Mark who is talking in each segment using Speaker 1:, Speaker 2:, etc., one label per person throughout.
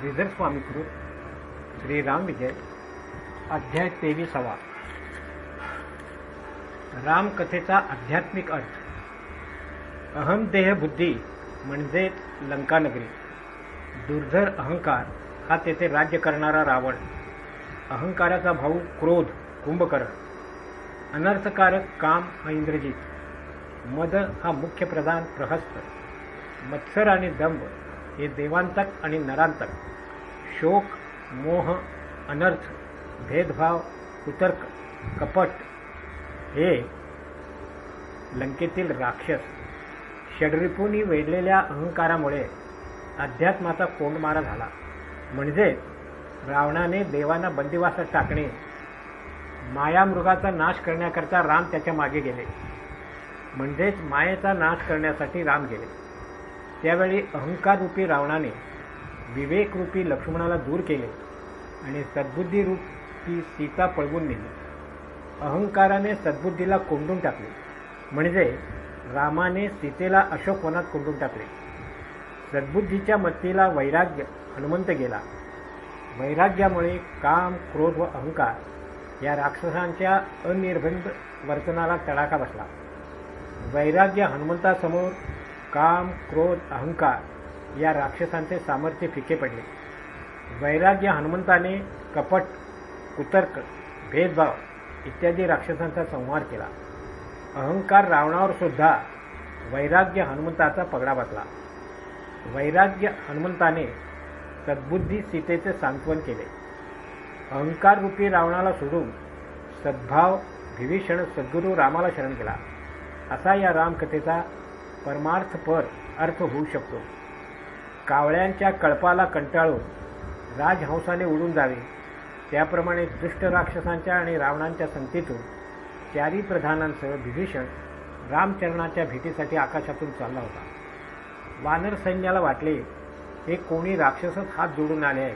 Speaker 1: श्रीधर स्वामी कृत श्रीराम विजय अध्याय तेविसावा. रामकथेचा आध्यात्मिक अर्थ. अहम देह बुद्धी म्हणजेच लंकानगरी दुर्धर अहंकार हा तेथे राज्य करणारा रावण. अहंकाराचा भाऊ क्रोध कुंभकर्ण. अनर्थकारक काम हा इंद्रजित. मद हा मुख्य प्रधान प्रहस्त. मत्सर आणि दंभ हे देवांतक आणि नरांतक. शोक मोह अनर्थ भेदभाव कुतर्क कपट हे लंकेतील राक्षस. षडरिपूंनी वेढलेल्या अहंकारामुळे अध्यात्माचा कोंडमारा झाला. म्हणजे रावणाने देवांना बंदिवासात टाकणे मायामृगाचा नाश करण्याकरता राम त्याच्यामागे गेले. म्हणजेच मायेचा नाश करण्यासाठी राम गेले. त्यावेळी अहंकाररूपी रावणाने विवेकरूपी लक्ष्मणाला दूर केले आणि सद्बुद्धीरूपी सीता पळवून नेली. अहंकाराने सद्बुद्धीला कोंडून टाकले. म्हणजे रामाने सीतेला अशोकवनात कोंडून टाकले. सद्बुद्धीच्या मत्तीला वैराग्य हनुमंत गेला. वैराग्यामुळे काम क्रोध व अहंकार या राक्षसांच्या अनिर्बंध वर्तनाला तडाखा बसला. वैराग्य हनुमंतासमोर काम क्रोध अहंकार या राक्षसांचे सामर्थ्य फिके पडले. वैराग्य हनुमंताने कपट कुतर्क भेदभाव इत्यादी राक्षसांचा संहार केला. अहंकार रावणावर सुद्धा वैराग्य हनुमंताचा पगडा बसला. वैराग्य हनुमंताने सद्बुद्धी सीतेचे सांत्वन केले. अहंकार रूपी रावणाला सोडून सद्भाव विभीषण सद्गुरू रामाला शरण केला. असा या रामकथेचा परमार्थपर अर्थ होऊ शकतो. कावळ्यांच्या कळपाला कंटाळून राजहंसाने उडून जावे. त्याप्रमाणे दुष्ट राक्षसांच्या आणि रावणांच्या संगतीतून चारी प्रधानांसह विभीषण रामचरणाच्या भेटीसाठी आकाशातून चालला होता. वानर सैन्याला वाटले हे कोणी राक्षसच हात जोडून आले आहे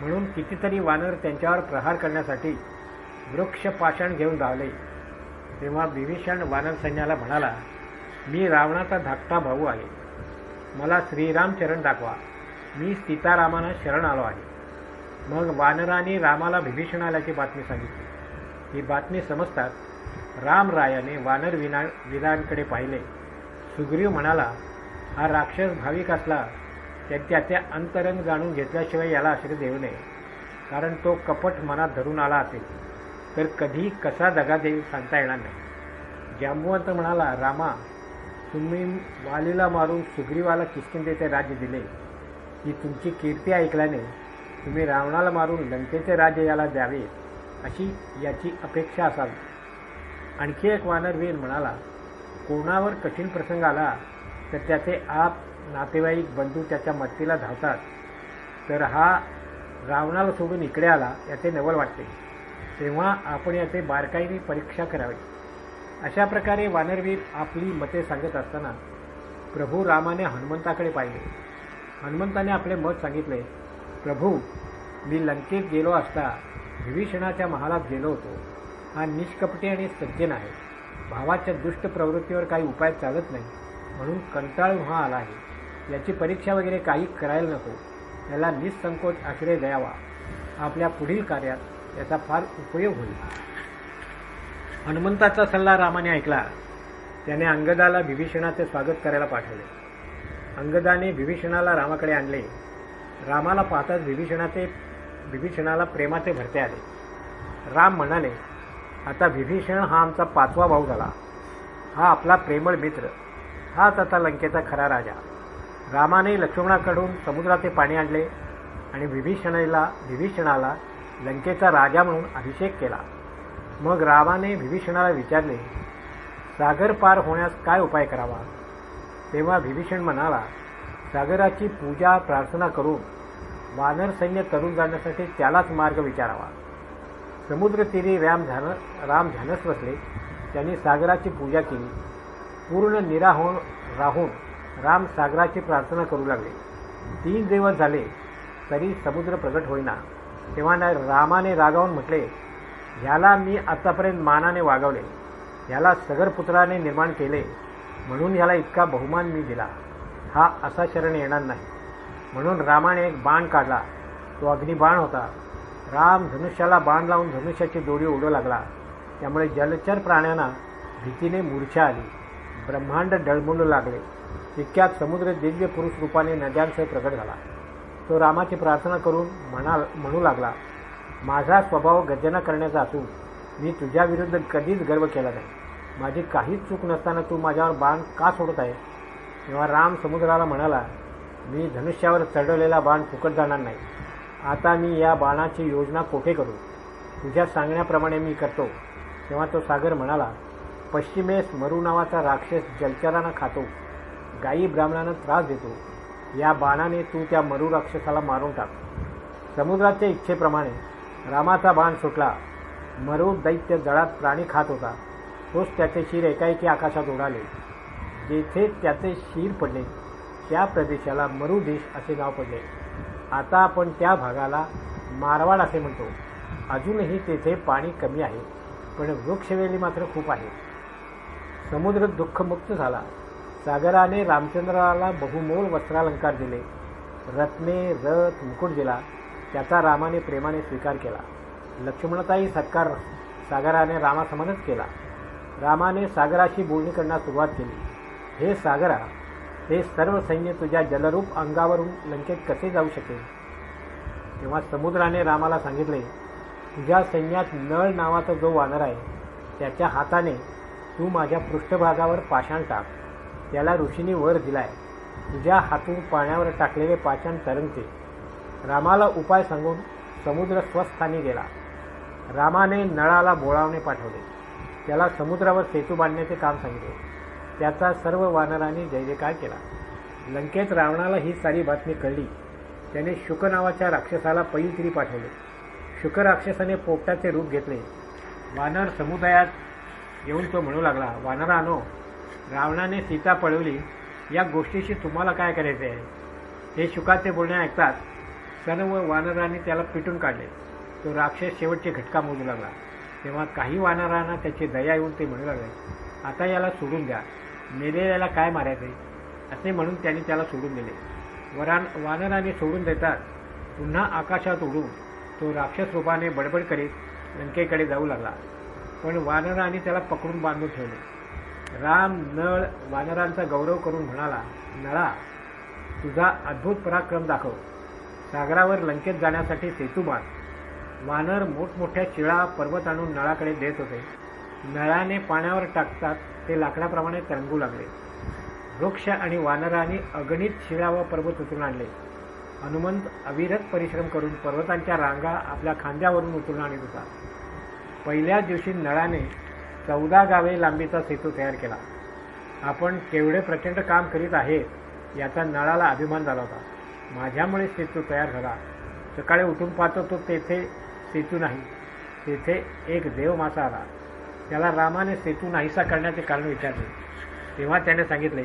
Speaker 1: म्हणून कितीतरी वानर त्यांच्यावर प्रहार करण्यासाठी वृक्ष पाषाण घेऊन धावले. तेव्हा विभीषण वानर सैन्याला म्हणाला मी रावणाचा धाकटा भाऊ आहे. मला श्रीराम चरण दाखवा. मी सीतारामानं शरण आलो आहे. मग वानराने रामाला विभीषण आल्याची बातमी सांगितली. ही बातमी समजताच रामरायाने वानर विना विनांकडे पाहिले. सुग्रीव म्हणाला हा राक्षस भाविक असला तर त्याचे अंतरंग जाणून घेतल्याशिवाय याला आश्रय देऊ नये. कारण तो कपट मनात धरून आला असेल. तर कधी कसा दगा देईल सांगता येणार नाही. जांबुवंत म्हणाला रामा तुम्ही वालीला मारून सुग्रीवाला किष्किंदेचे राज्य दिले. ही तुमची कीर्ती ऐकल्याने तुम्ही रावणाला मारून लंकेचे राज्य याला द्यावे अशी याची अपेक्षा असावी. आणखी एक वानरवीर म्हणाला कोणावर कठीण प्रसंग आला तर त्याचे आप नातेवाईक बंधू त्याच्या मदतीला धावतात. तर हा रावणाला सोडून इकडे आला याचे नवल वाटते. तेव्हा आपण याचे बारकाईने परीक्षा करावी. अशा प्रकारे वानरवीर आपली मते सांगत असताना प्रभू रामाने हनुमंताकडे पाहिले. हनुमंताने आपले मत सांगितले प्रभू मी लंकेत गेलो असता विभीषणाच्या महालात गेलो होतो. हा निष्कपटी आणि सज्जन आहे. भावाच्या दुष्ट प्रवृत्तीवर काही उपाय चालत नाही. म्हणून कंटाळून हा आला आहे. याची परीक्षा वगैरे काही करायला नको. याला निसंकोच आश्रय द्यावा. आपल्या पुढील कार्यात याचा फार उपयोग होईल. हनुमंताचा सल्ला रामाने ऐकला. त्याने अंगदाला विभीषणाचे स्वागत करायला पाठवले. अंगदाने विभीषणाला रामाकडे आणले. रामाला पाहताच विभीषणाचे विभीषणाला प्रेमाचे भरते आले. राम म्हणाले आता विभीषण हा आमचा पाचवा भाऊ झाला. हा आपला प्रेमळ मित्र. हाच आता लंकेचा खरा राजा. रामाने लक्ष्मणाकडून समुद्राचे पाणी आणले आणि विभीषणाला विभीषणाला लंकेचा राजा म्हणून अभिषेक केला. मग रामाने विभीषणाला विचारले सागर पार होण्यास काय उपाय करावा? तेव्हा विभीषण म्हणाला सागराची पूजा प्रार्थना करून वानर सैन्य तरुण जाण्यासाठी त्यालाच मार्ग विचारावा. समुद्रतीरी राम ध्यान राम ध्यानस बसले. त्यांनी सागराची पूजा केली. पूर्ण निराहो राहून राम सागराची प्रार्थना करू लागले. तीन दिवस झाले तरी समुद्र प्रगट होईना. तेव्हा रामाने रागावून म्हटले ह्याला मी आतापर्यंत मानाने वागवले. ह्याला सगरपुत्राने निर्माण केले. म्हणून ह्याला इतका बहुमान मी दिला. हा असा शरण येणार नाही. म्हणून रामाने एक बाण काढला. तो अग्निबाण होता. राम धनुष्याला बाण लावून धनुष्याची दोरी उडू लागला. त्यामुळे जलचर प्राण्यांना भीतीने मूर्छा आली. ब्रह्मांड डळमळू लागले. इतक्यात समुद्र दिव्य पुरुष रूपाने नद्यांसह प्रकट झाला. तो रामाची प्रार्थना करून म्हणा म्हणू लागला. माझा स्वभाव गर्जना करण्याचा असून मी तुझ्याविरुद्ध कधीच गर्व केला नाही. माझी काहीच चूक नसताना तू माझ्यावर बाण का सोडत आहे? तेव्हा राम समुद्राला म्हणाला मी धनुष्यावर चढवलेला बाण फुकट जाणार नाही. आता मी या बाणाची योजना कोठे करू? तुझ्या सांगण्याप्रमाणे मी करतो. तेव्हा तो सागर म्हणाला पश्चिमेस मरू नावाचा राक्षस जलचरांना खातो. गायी ब्राह्मणांना त्रास देतो. या बाणाने तू त्या मरू राक्षसाला मारून टाक. समुद्राच्या इच्छेप्रमाणे रामाचा बाण सुटला. मरू दैत्य जळात प्राणी खात होता. तोच त्याचे शिर एकाएकी आकाशात उडाले. जेथे त्याचे शिर पडले त्या प्रदेशाला मरुदेश असे नाव पडले. आता आपण त्या भागाला मारवाड असे म्हणतो. अजूनही तेथे पाणी कमी आहे पण वृक्षवेली मात्र खूप आहे. समुद्र दुःखमुक्त झाला. सागराने रामचंद्राला बहुमोल वस्त्रालंकार दिले. रत्ने रथ मुकुट दिला. त्याचा रामाने प्रेमाने स्वीकार केला. लक्ष्मणताही सत्कार सागराने रामासमानच केला. रामाने सागराशी बोलणी करण्यास सुरुवात केली. हे सागरा हे सर्व सैन्य तुझ्या जलरूप अंगावरून लंकेत कसे जाऊ शकेल? तेव्हा समुद्राने रामाला सांगितले तुझ्या सैन्यात नळ नावाचा जो वानर आहे त्याच्या हाताने तू माझ्या पृष्ठभागावर पाषाण टाक. त्याला ऋषीने वर दिलाय. तुझ्या हातून पाण्यावर टाकलेले पाषाण तरंगते. रामाला उपाय सांगून समुद्र स्वस्थानी गेला. रामाने नळाला बोळावणे पाठवले. त्याला समुद्रावर सेतू बांधण्याचे काम सांगितले. त्याचा सर्व वानरांनी जयजयकार केला. लंकेत रावणाला ही सारी बातमी कळली. त्याने शुक नावाच्या राक्षसाला पैलगिरी पाठवले. शुक राक्षसाने पोपटाचे रूप घेतले. वानर समुदायात येऊन तो म्हणू लागला वानरानो रावणाने सीता पळवली. या गोष्टीशी तुम्हाला काय करायचे आहे हे शुकाचे बोलणे ऐकतात. सर्व वानरांनी त्याला पिटून काढले. तो राक्षस शेवटचे घटका मोजू लागला. तेव्हा काही वानरांना त्याची दया येऊन ते म्हणू लागले आता याला सोडून द्या. मेलेल्याला काय मारायचे? असे म्हणून त्यांनी त्याला सोडून दिले. वरान वानराने सोडून देतात पुन्हा आकाशात उडून तो राक्षस रूपाने बडबड करीत लंकेकडे जाऊ लागला. पण वानराने त्याला पकडून बांधून ठेवले. राम नळ वानरांचा गौरव करून म्हणाला नळा तुझा अद्भुत पराक्रम दाखव. सागरावर लंकेत जाण्यासाठी सेतू वानर मोठमोठ्या चिळा पर्वत आणून नळाकडे देत होते. नळाने पाण्यावर टाकतात ते लाकडाप्रमाणे तरंगू लागले. वृक्ष आणि वानरांनी अगणित शिळा व पर्वत उतरून आणले. हनुमंत अविरत परिश्रम करून पर्वतांच्या रांगा आपल्या खांद्यावरून उतरून आणत होता. पहिल्याच दिवशी नळाने चौदा गावे लांबीचा सेतू तयार केला. आपण केवढे प्रचंड काम करीत आहेत याचा नळाला अभिमान झाला होता. माझ्यामुळे सेतू तयार झाला. सकाळी उठून पाहतो तो तेथे सेतू नाही. तेथे एक देवमासा आला. त्याला रामाने सेतू नाहीसा करण्याचे कारण विचारले. तेव्हा त्याने सांगितले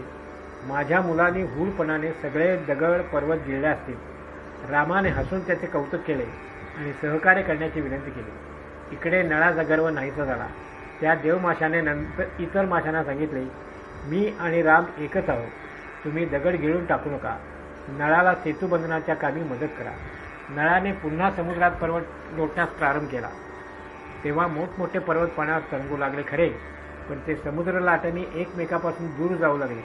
Speaker 1: माझ्या मुलांनी हूलपणाने सगळे दगड पर्वत गिळले असतील. रामाने हसून त्याचे कौतुक केले आणि सहकार्य करण्याची विनंती केली. इकडे नळाचा गर्व नाहीसा झाला. त्या देवमाशाने नंतर इतर माशांना सांगितले मी आणि राम एकच आहोत. तुम्ही दगड गिळून टाकू नका. नळाला सेतूबंधनाच्या कामी मदत करा. नळाने पुन्हा समुद्रात पर्वत लोटण्यास प्रारंभ केला. तेव्हा मोठमोठे पर्वत पाण्यावर तरंगू लागले खरे पण ते समुद्र लाटांनी एकमेकापासून दूर जाऊ लागले.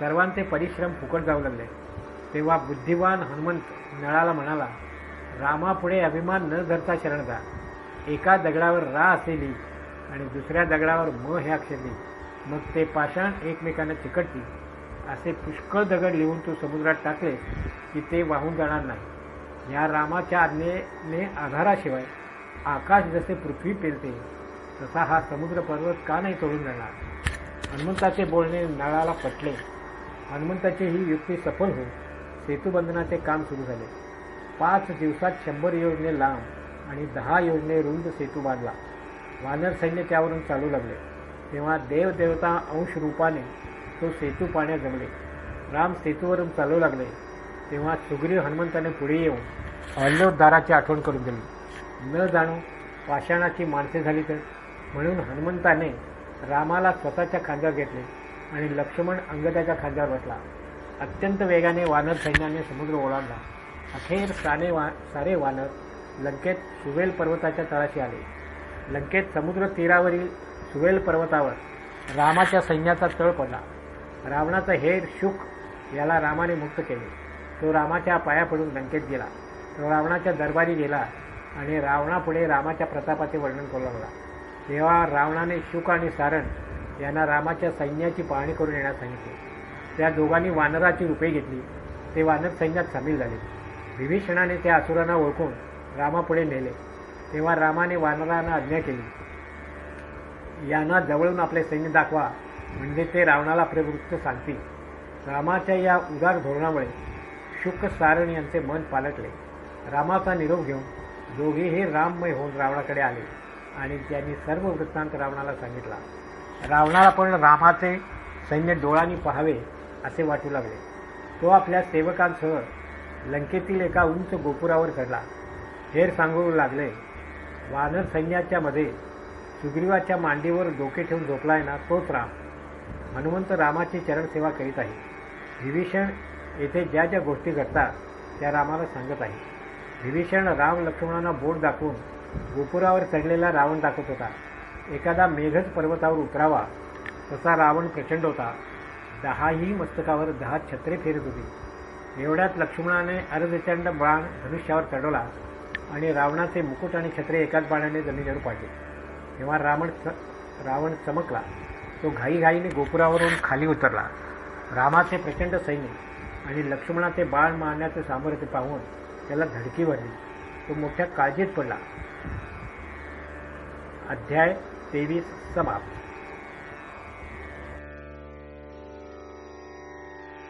Speaker 1: सर्वांचे परिश्रम फुकट जाऊ लागले. तेव्हा बुद्धिवान हनुमंत नळाला म्हणाला रामापुढे अभिमान न धरता शरण जा. एका दगडावर रा असेली आणि दुसऱ्या दगडावर म हे अक्षरली. मग ते पाषाण एकमेकांना चिकटतील. असे पुष्कळ दगड लिहून तो समुद्रात टाकले की ते वाहून जाणार नाही. या रामाच्या आज्ञेने आधाराशिवाय आकाश जसे पृथ्वी पेलते तसा हा समुद्र पर्वत का नाही तोडून जाणार? हनुमंताचे बोलणे नळाला पटले. हनुमंताची ही युक्ती सफल होऊन सेतूबंधनाचे काम सुरू झाले. पाच दिवसात शंभर योजने लांब आणि दहा योजने रुंद सेतू बांधला. वानर सैन्य त्यावरून चालू लागले. तेव्हा देवदेवता अंश रूपाने तो सेतू पाण्यात जमले. राम सेतूवरून चालू लागले. तेव्हा सुग्रीव हनुमंताने पुढे येऊन अल्लोद्धाराची आठवण करून दिली. न जाणू पाषाणाची माणसे झाली तर. म्हणून हनुमंताने रामाला स्वतःच्या खांद्यावर घेतले आणि लक्ष्मण अंगदाच्या खांद्यावर बसला. अत्यंत वेगाने वानर सैन्याने समुद्र ओलांडला. अखेर साने वा सारे वानर लंकेत सुवेल पर्वताच्या तळाशी आले. लंकेत समुद्र तीरावरील सुवेल पर्वतावर रामाच्या सैन्याचा तळ पडला. रावणाचा हेर शुक याला रामाने मुक्त केले. तो रामाच्या पाया पडून लंकेत गेला. तो रावणाच्या दरबारी गेला आणि रावणापुढे रामाच्या प्रतापाचे वर्णन करू लागला. तेव्हा रावणाने शुक आणि सारण यांना रामाच्या सैन्याची पाहणी करून येण्यास सांगितले. त्या दोघांनी वानराची रूपे घेतली. ते वानर सैन्यात सामील झाले. विभीषणाने त्या असुरांना ओळखून रामापुढे नेले. तेव्हा रामाने वानरांना आज्ञा केली यांना जवळून आपले सैन्य दाखवा. म्हणजे ते रावणाला प्रवृत्त सांगतील. रामाच्या या उदार धोरणामुळे शुक सारण यांचे मन पालटले. रामाचा निरोप घेऊन दोघेही राममय होऊन रावणाकडे आले आणि त्यांनी सर्व वृत्तांत रावणाला सांगितला. रावणाला पण रामाचे सैन्य डोळ्यांनी पहावे असे वाटू लागले. तो आपल्या सेवकांसह लंकेतील एका उंच गोपुरावर चढला. हेर सांगू लागले वानर सैन्याच्या मध्ये सुग्रीवाच्या मांडीवर डोके ठेवून झोपलाय ना तोच राम. हनुमंत रामाची चरणसेवा करीत आहे. विभीषण येथे ज्या ज्या गोष्टी घडतात त्या रामाला सांगत आहे. विभीषण राम लक्ष्मणांना बोट दाखवून गोपुरावर चढलेला रावण दाखवत होता. एखादा मेघच पर्वतावर उतरावा तसा रावण प्रचंड होता. दहाही मस्तकावर दहा छत्रे फिरत होती. एवढ्यात लक्ष्मणाने अर्धचंड बाण धनुष्यावर चढवला आणि रावणाचे मुकुट आणि छत्रे एकाच बाणाने जमिनीवर पाडले. तेव्हा रावण रावण चमकला. तो घाईघाईने गोपुरावरून खाली उतरला. रामाचे प्रचंड सैन्य आणि लक्ष्मणाचे बाण मारण्याचे सामर्थ्य पाहून त्याला धडकी भरली तो मोठ्या काळजीत पडला. अध्याय तेवीस समाप्त.